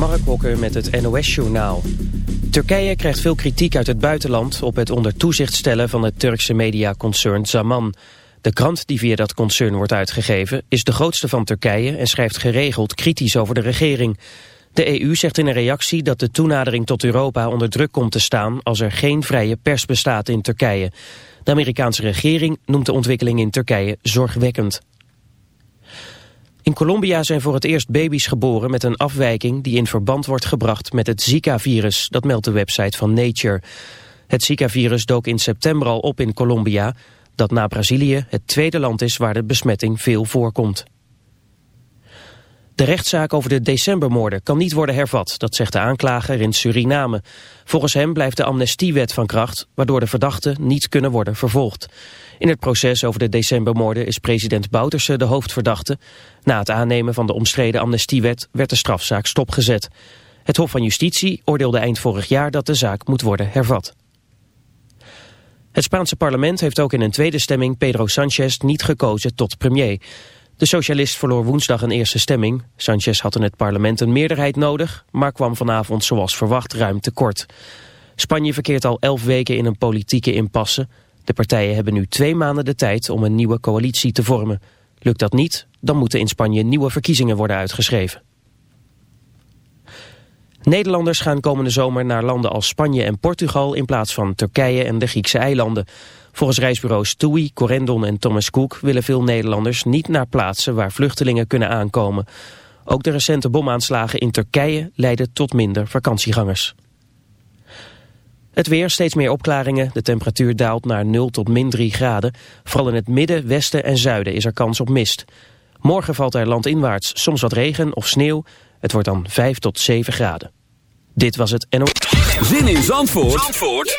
Mark Hokker met het NOS-journaal. Turkije krijgt veel kritiek uit het buitenland op het onder toezicht stellen van het Turkse mediaconcern Zaman. De krant die via dat concern wordt uitgegeven is de grootste van Turkije en schrijft geregeld kritisch over de regering. De EU zegt in een reactie dat de toenadering tot Europa onder druk komt te staan als er geen vrije pers bestaat in Turkije. De Amerikaanse regering noemt de ontwikkeling in Turkije zorgwekkend. In Colombia zijn voor het eerst baby's geboren met een afwijking die in verband wordt gebracht met het Zika-virus. Dat meldt de website van Nature. Het Zika-virus dook in september al op in Colombia, dat na Brazilië het tweede land is waar de besmetting veel voorkomt. De rechtszaak over de decembermoorden kan niet worden hervat, dat zegt de aanklager in Suriname. Volgens hem blijft de amnestiewet van kracht, waardoor de verdachten niet kunnen worden vervolgd. In het proces over de decembermoorden is president Bouterse de hoofdverdachte. Na het aannemen van de omstreden amnestiewet werd de strafzaak stopgezet. Het Hof van Justitie oordeelde eind vorig jaar dat de zaak moet worden hervat. Het Spaanse parlement heeft ook in een tweede stemming Pedro Sanchez niet gekozen tot premier. De socialist verloor woensdag een eerste stemming. Sanchez had in het parlement een meerderheid nodig, maar kwam vanavond zoals verwacht ruim tekort. Spanje verkeert al elf weken in een politieke impasse. De partijen hebben nu twee maanden de tijd om een nieuwe coalitie te vormen. Lukt dat niet, dan moeten in Spanje nieuwe verkiezingen worden uitgeschreven. Nederlanders gaan komende zomer naar landen als Spanje en Portugal in plaats van Turkije en de Griekse eilanden. Volgens reisbureaus TUI, Corendon en Thomas Cook willen veel Nederlanders niet naar plaatsen waar vluchtelingen kunnen aankomen. Ook de recente bomaanslagen in Turkije leiden tot minder vakantiegangers. Het weer, steeds meer opklaringen. De temperatuur daalt naar 0 tot min 3 graden. Vooral in het midden, westen en zuiden is er kans op mist. Morgen valt er landinwaarts soms wat regen of sneeuw. Het wordt dan 5 tot 7 graden. Dit was het NO... Zin in Zandvoort, Zandvoort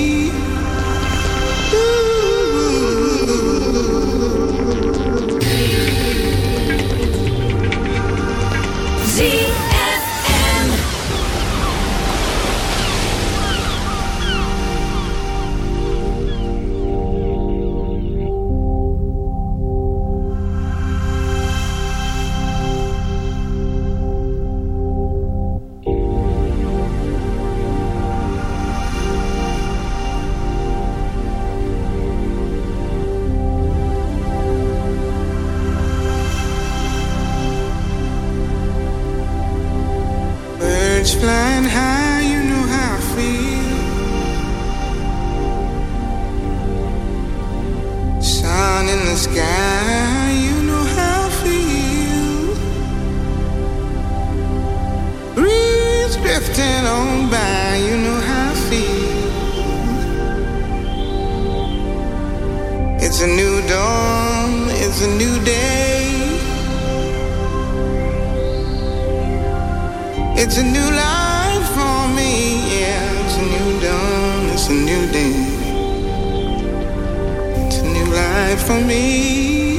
ending. It's a new life for me.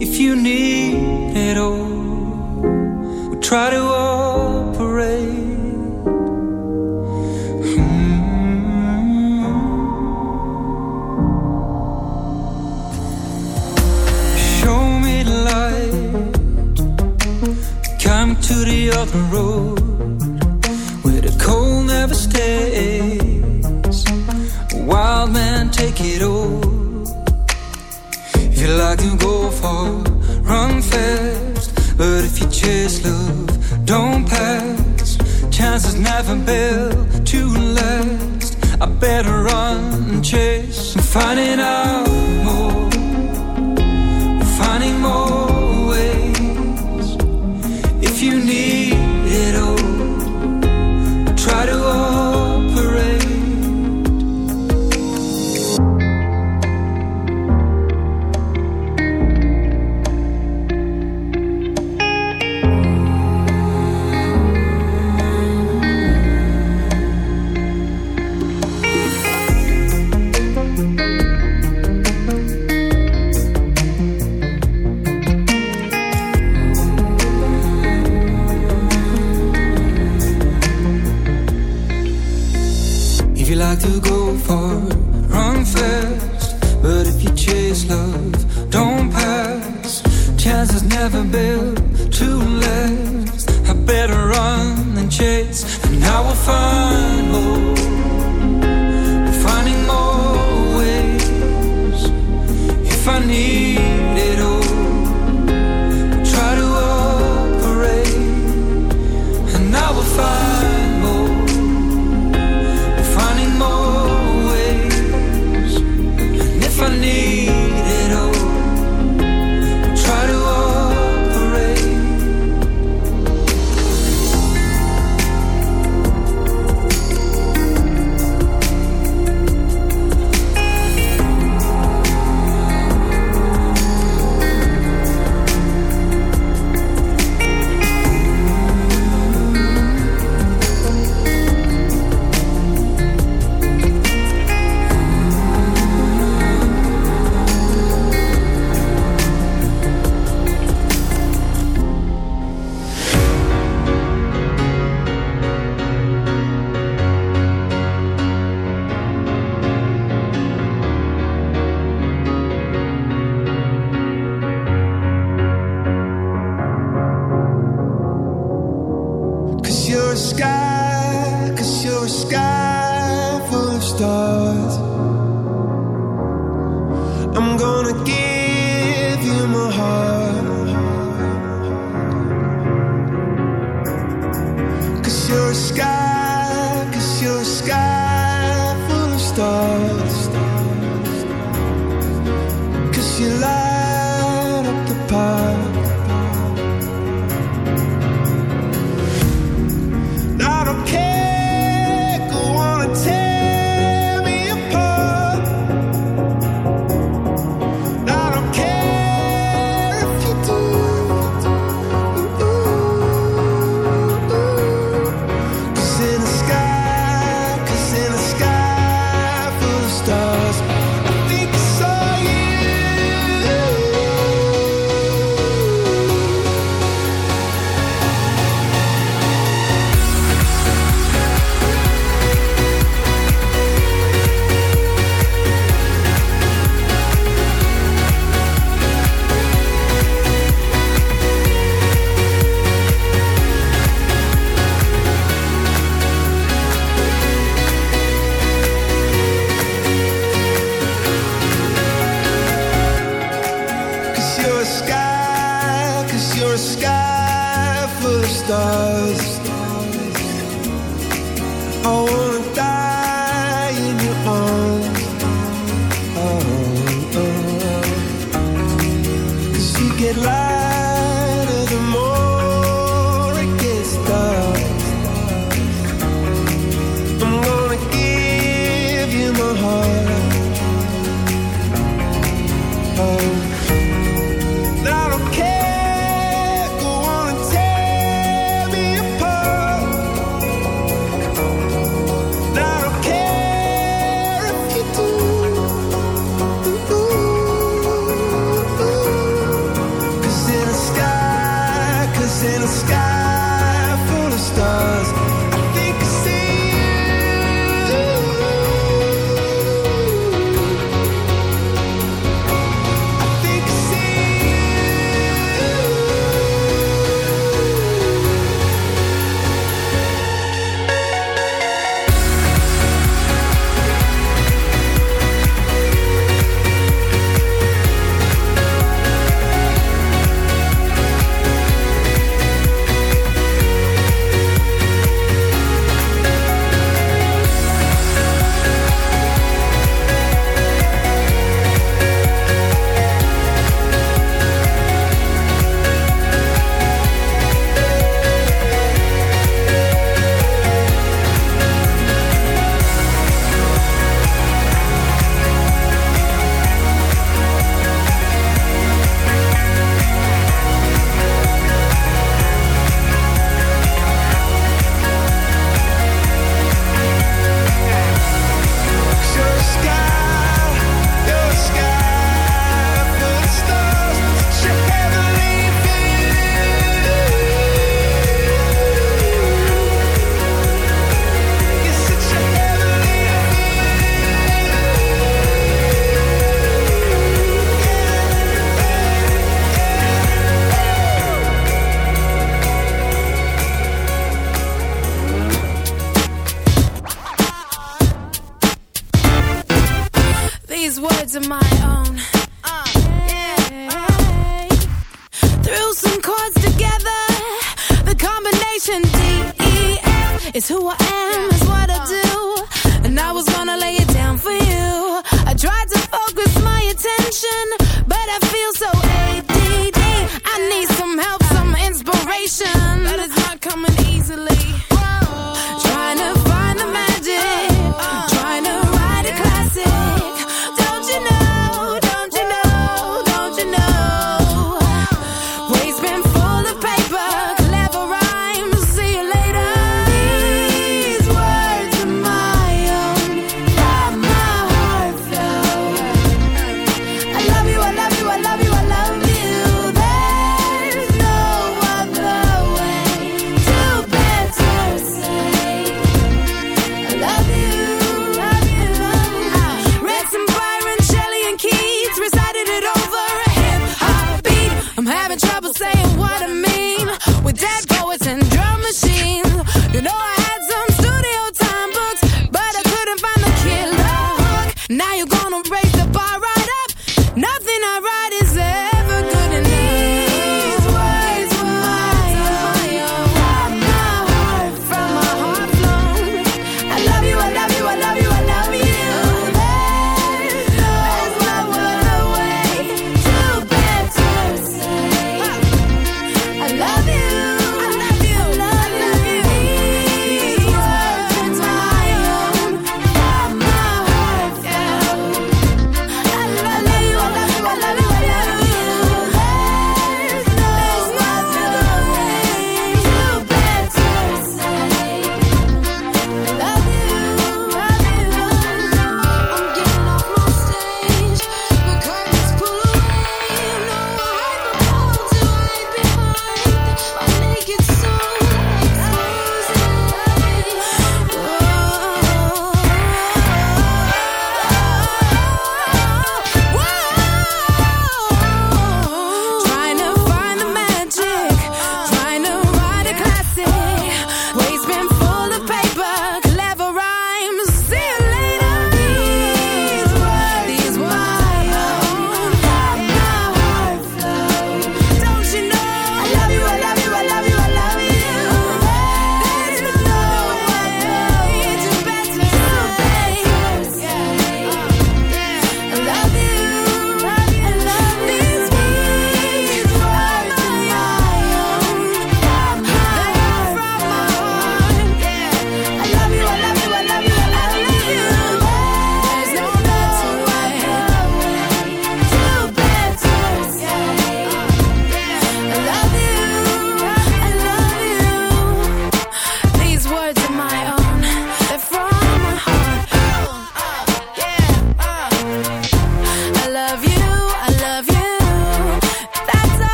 if you need it all. we'll try to operate. Hmm. Come to the other road where the cold never stays. Wild man, take it all. If you like to go run fast. But if you chase love, don't pass. Chances never built to last. I better run and chase. I'm finding out.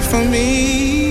for me.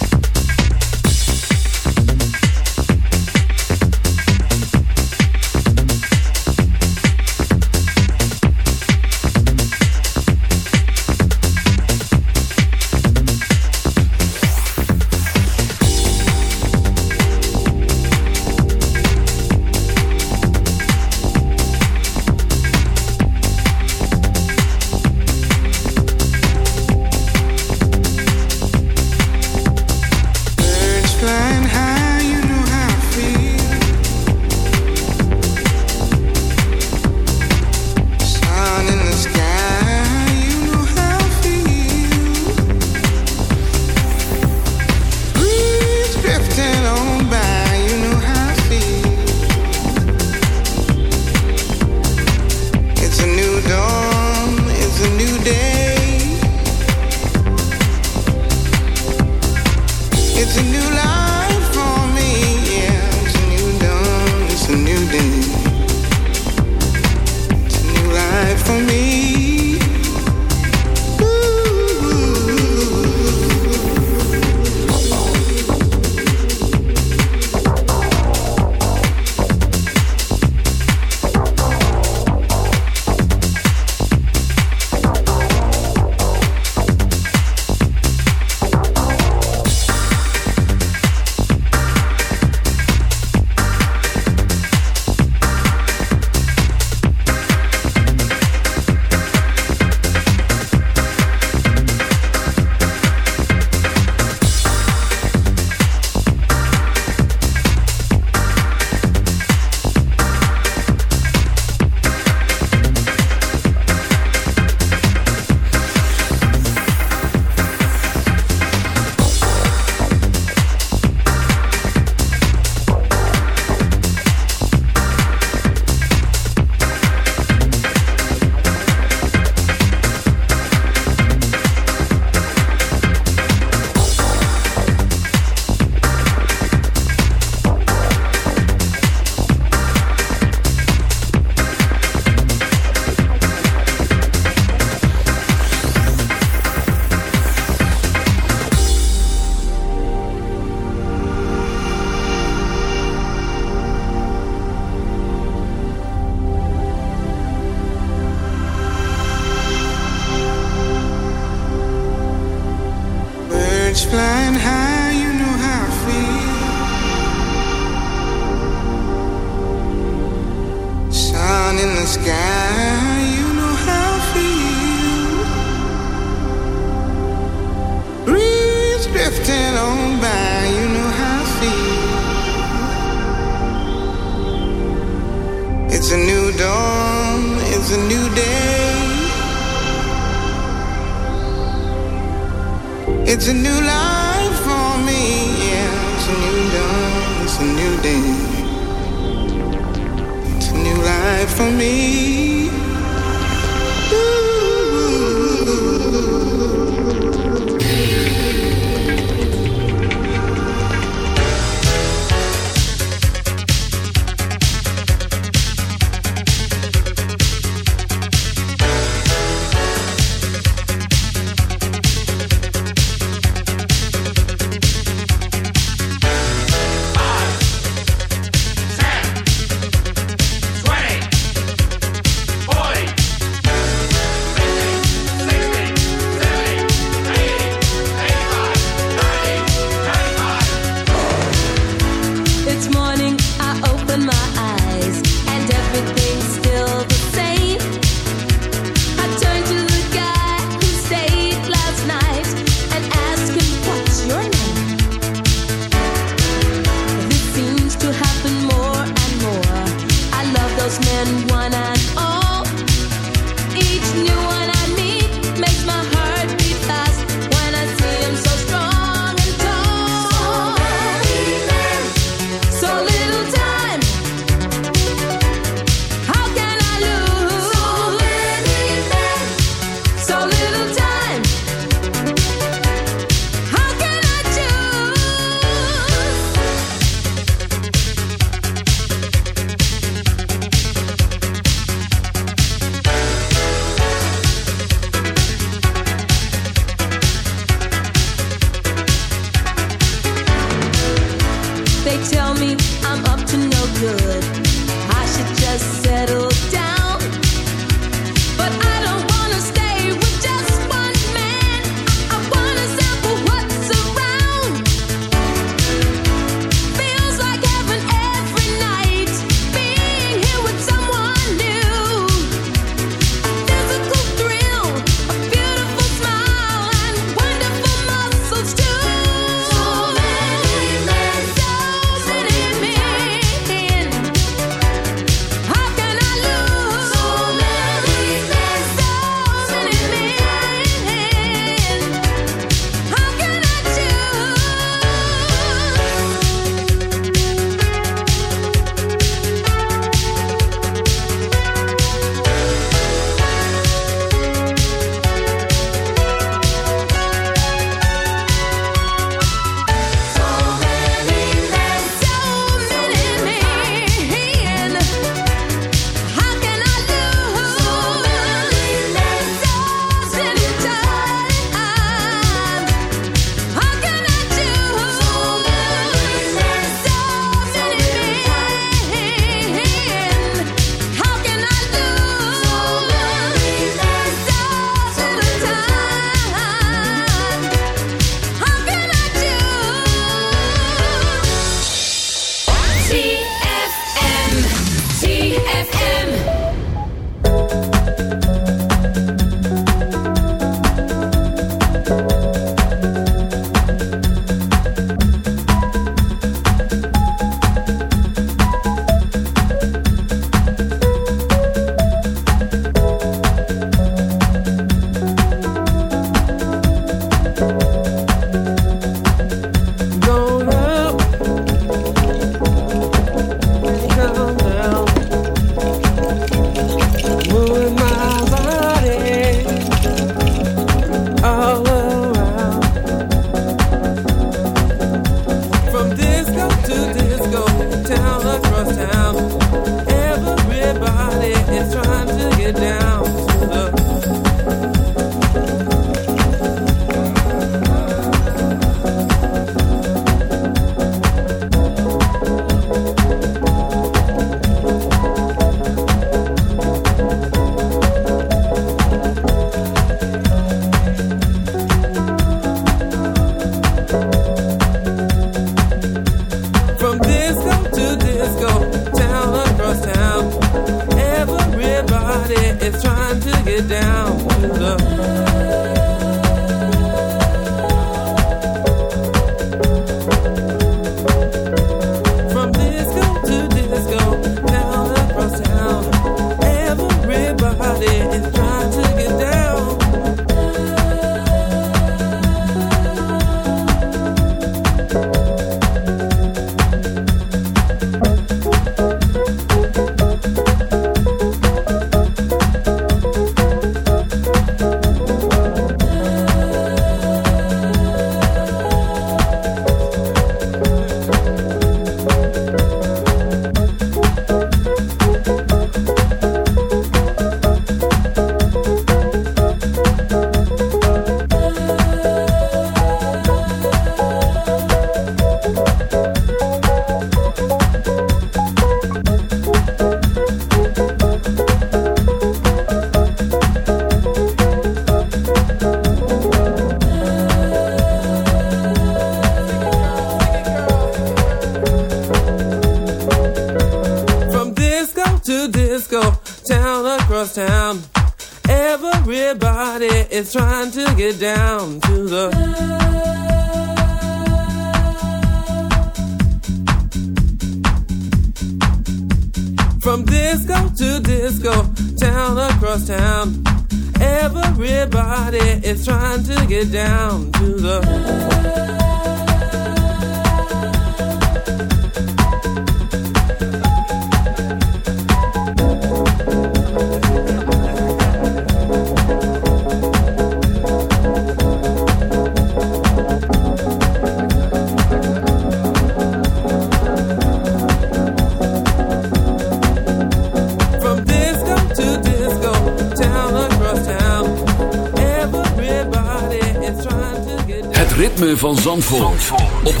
Ritme van Zandvoort, op 106.9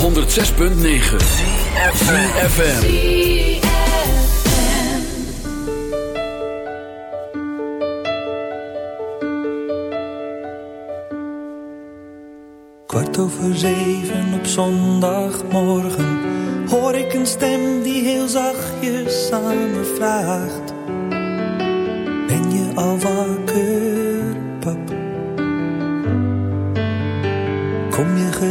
FM. Kwart over zeven op zondagmorgen hoor ik een stem die heel zachtjes aan me vraagt: Ben je al wakker,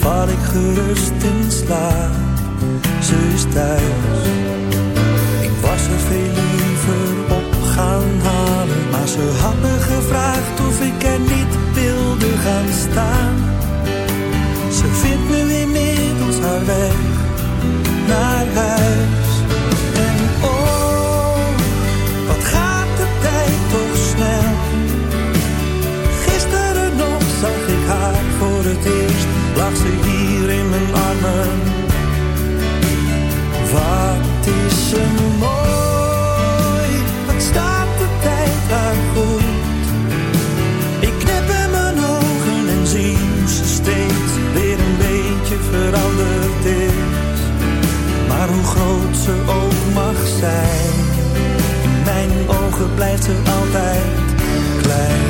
Val ik gerust in slaap, ze is thuis. Ik was er veel liever op gaan halen, maar ze had me gevraagd of ik er niet wilde gaan staan. Blijft ze altijd klein.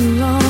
Too long